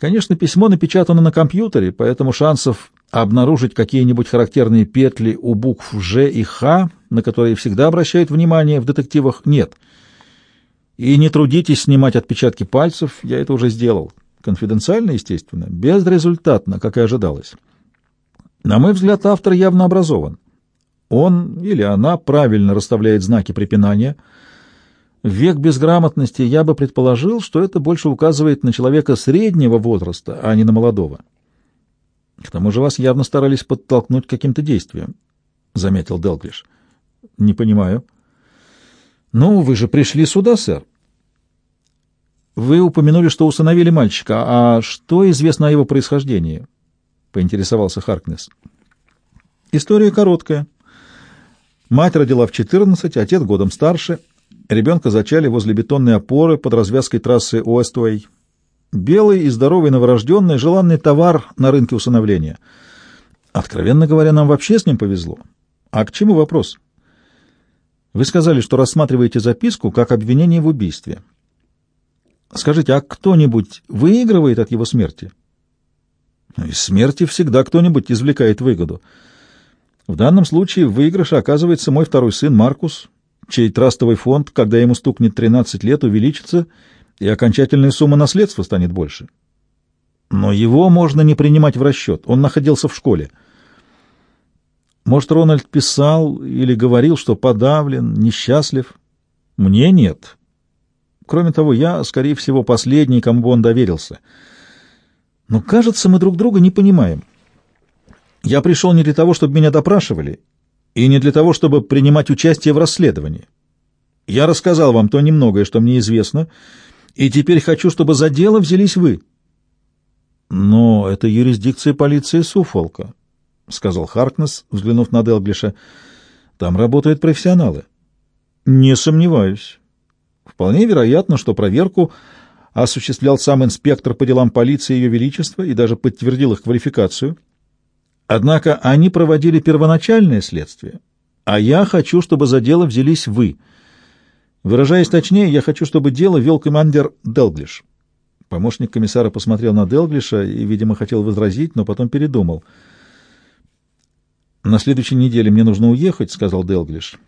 Конечно, письмо напечатано на компьютере, поэтому шансов обнаружить какие-нибудь характерные петли у букв «Ж» и «Х», на которые всегда обращают внимание в детективах, нет. И не трудитесь снимать отпечатки пальцев, я это уже сделал. Конфиденциально, естественно, безрезультатно, как и ожидалось. На мой взгляд, автор явно образован. Он или она правильно расставляет знаки препинания. В век безграмотности я бы предположил, что это больше указывает на человека среднего возраста, а не на молодого. К тому же вас явно старались подтолкнуть к каким-то действиям, — заметил Делглиш. — Не понимаю. — Ну, вы же пришли сюда, сэр. Вы упомянули, что усыновили мальчика. А что известно о его происхождении? — поинтересовался Харкнес. — История короткая. Мать родила в 14, отец годом старше. Ребенка зачали возле бетонной опоры под развязкой трассы Уэствей. Белый и здоровый новорожденный — желанный товар на рынке усыновления. Откровенно говоря, нам вообще с ним повезло. А к чему вопрос? Вы сказали, что рассматриваете записку как обвинение в убийстве. Скажите, а кто-нибудь выигрывает от его смерти? Из смерти всегда кто-нибудь извлекает выгоду. В данном случае в выигрыше оказывается мой второй сын Маркус, чей трастовый фонд, когда ему стукнет 13 лет, увеличится, и окончательная сумма наследства станет больше. Но его можно не принимать в расчет, он находился в школе. Может, Рональд писал или говорил, что подавлен, несчастлив? Мне нет. Кроме того, я, скорее всего, последний, кому он доверился. Но, кажется, мы друг друга не понимаем. Я пришел не для того, чтобы меня допрашивали, и не для того, чтобы принимать участие в расследовании. Я рассказал вам то немногое, что мне известно, и теперь хочу, чтобы за дело взялись вы. Но это юрисдикция полиции Суфолка, — сказал Харкнес, взглянув на Делглиша. Там работают профессионалы. Не сомневаюсь. Вполне вероятно, что проверку осуществлял сам инспектор по делам полиции Ее Величества и даже подтвердил их квалификацию — Однако они проводили первоначальное следствие, а я хочу, чтобы за дело взялись вы. Выражаясь точнее, я хочу, чтобы дело вел командир Делглиш. Помощник комиссара посмотрел на Делглиша и, видимо, хотел возразить, но потом передумал. «На следующей неделе мне нужно уехать», — сказал Делглиш.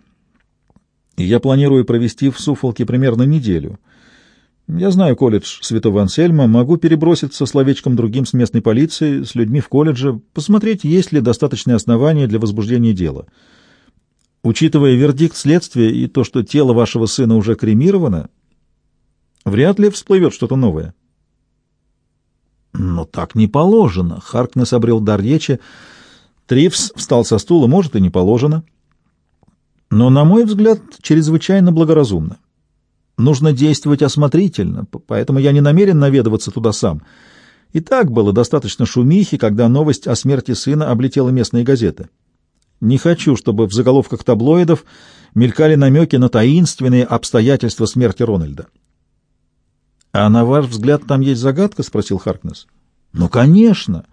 «И я планирую провести в Суфолке примерно неделю». Я знаю колледж Святого Ансельма, могу переброситься словечком другим с местной полицией, с людьми в колледже, посмотреть, есть ли достаточные основания для возбуждения дела. Учитывая вердикт следствия и то, что тело вашего сына уже кремировано, вряд ли всплывет что-то новое. Но так не положено. Харкнес обрел дар речи. Тривс встал со стула, может, и не положено. Но, на мой взгляд, чрезвычайно благоразумно. Нужно действовать осмотрительно, поэтому я не намерен наведываться туда сам. И так было достаточно шумихи, когда новость о смерти сына облетела местные газеты. Не хочу, чтобы в заголовках таблоидов мелькали намеки на таинственные обстоятельства смерти Рональда. — А на ваш взгляд там есть загадка? — спросил Харкнес. — Ну, конечно.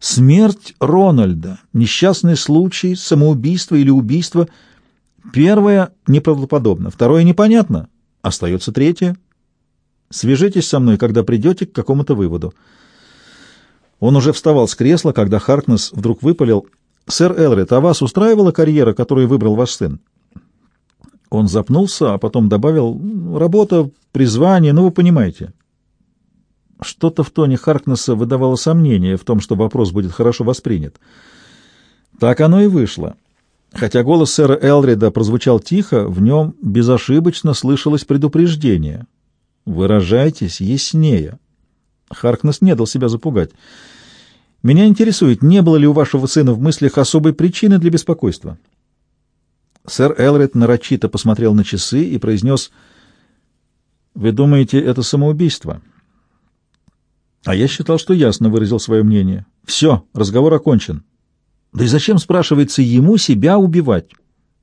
Смерть Рональда, несчастный случай, самоубийство или убийство — Первое неправдоподобно, второе непонятно, остается третье. Свяжитесь со мной, когда придете к какому-то выводу. Он уже вставал с кресла, когда Харкнес вдруг выпалил. «Сэр Элред, а вас устраивала карьера, которую выбрал ваш сын?» Он запнулся, а потом добавил «работа, призвание, ну вы понимаете». Что-то в тоне Харкнесса выдавало сомнение в том, что вопрос будет хорошо воспринят. Так оно и вышло. Хотя голос сэра Элрида прозвучал тихо, в нем безошибочно слышалось предупреждение. «Выражайтесь яснее». Харкнес не дал себя запугать. «Меня интересует, не было ли у вашего сына в мыслях особой причины для беспокойства?» Сэр Элрид нарочито посмотрел на часы и произнес, «Вы думаете, это самоубийство?» А я считал, что ясно выразил свое мнение. «Все, разговор окончен. Да и зачем, спрашивается, ему себя убивать?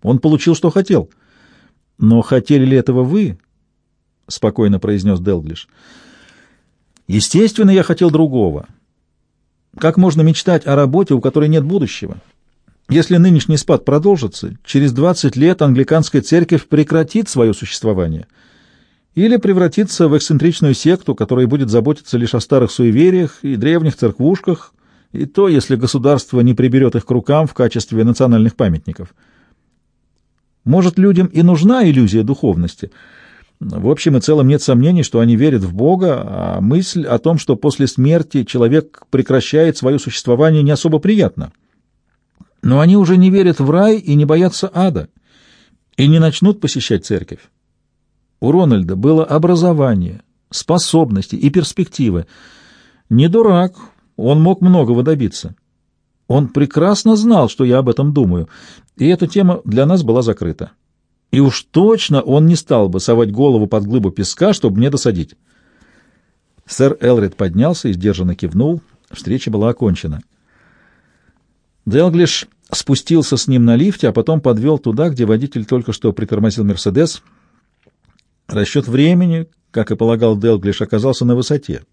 Он получил, что хотел. Но хотели ли этого вы? — спокойно произнес Делглиш. Естественно, я хотел другого. Как можно мечтать о работе, у которой нет будущего? Если нынешний спад продолжится, через 20 лет англиканская церковь прекратит свое существование. или превратиться в эксцентричную секту, которая будет заботиться лишь о старых суевериях и древних церквушках, и то, если государство не приберет их к рукам в качестве национальных памятников. Может, людям и нужна иллюзия духовности. В общем и целом нет сомнений, что они верят в Бога, а мысль о том, что после смерти человек прекращает свое существование, не особо приятна. Но они уже не верят в рай и не боятся ада, и не начнут посещать церковь. У Рональда было образование, способности и перспективы. Не дурак, он мог многого добиться. Он прекрасно знал, что я об этом думаю, и эта тема для нас была закрыта. И уж точно он не стал бы совать голову под глыбу песка, чтобы мне досадить. Сэр Элрид поднялся и сдержанно кивнул. Встреча была окончена. Делглиш спустился с ним на лифте, а потом подвел туда, где водитель только что притормозил «Мерседес». Расчет времени, как и полагал Делглиш, оказался на высоте.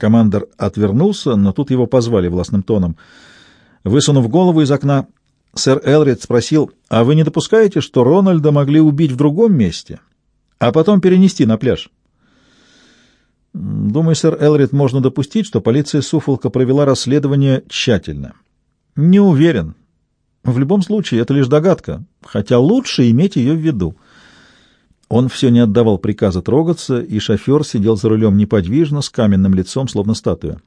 Командор отвернулся, но тут его позвали властным тоном. Высунув голову из окна, сэр Элрид спросил, «А вы не допускаете, что Рональда могли убить в другом месте, а потом перенести на пляж?» «Думаю, сэр Элрид, можно допустить, что полиция Суфолка провела расследование тщательно». «Не уверен. В любом случае, это лишь догадка, хотя лучше иметь ее в виду». Он все не отдавал приказа трогаться, и шофер сидел за рулем неподвижно, с каменным лицом, словно статуя.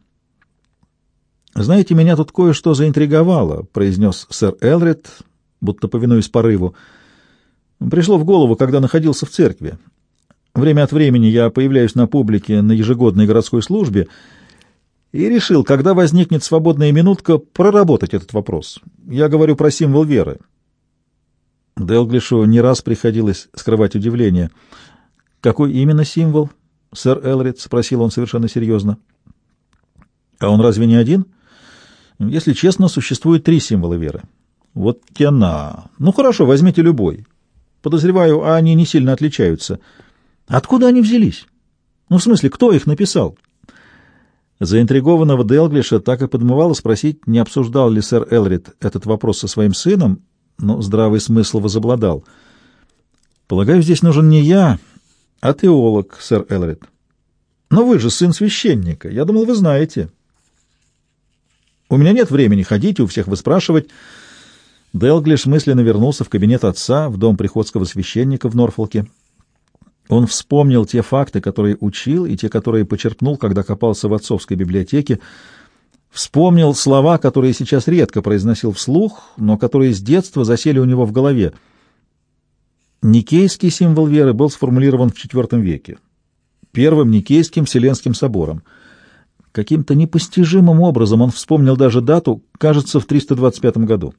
«Знаете, меня тут кое-что заинтриговало», — произнес сэр Элрид, будто повинуясь порыву. «Пришло в голову, когда находился в церкви. Время от времени я появляюсь на публике на ежегодной городской службе и решил, когда возникнет свободная минутка, проработать этот вопрос. Я говорю про символ веры». Делглишу не раз приходилось скрывать удивление. «Какой именно символ?» — сэр Элрид спросил он совершенно серьезно. «А он разве не один?» «Если честно, существует три символа веры». «Вот тяна. Ну хорошо, возьмите любой. Подозреваю, они не сильно отличаются. Откуда они взялись? Ну, в смысле, кто их написал?» Заинтригованного Делглиша так и подмывало спросить, не обсуждал ли сэр Элрид этот вопрос со своим сыном, но здравый смысл возобладал. «Полагаю, здесь нужен не я, а теолог, сэр Элрид. Но вы же сын священника. Я думал, вы знаете». «У меня нет времени ходить у всех выспрашивать». Делглиш мысленно вернулся в кабинет отца, в дом приходского священника в Норфолке. Он вспомнил те факты, которые учил, и те, которые почерпнул, когда копался в отцовской библиотеке, Вспомнил слова, которые сейчас редко произносил вслух, но которые с детства засели у него в голове. Никейский символ веры был сформулирован в IV веке, первым Никейским Вселенским собором. Каким-то непостижимым образом он вспомнил даже дату, кажется, в 325 году.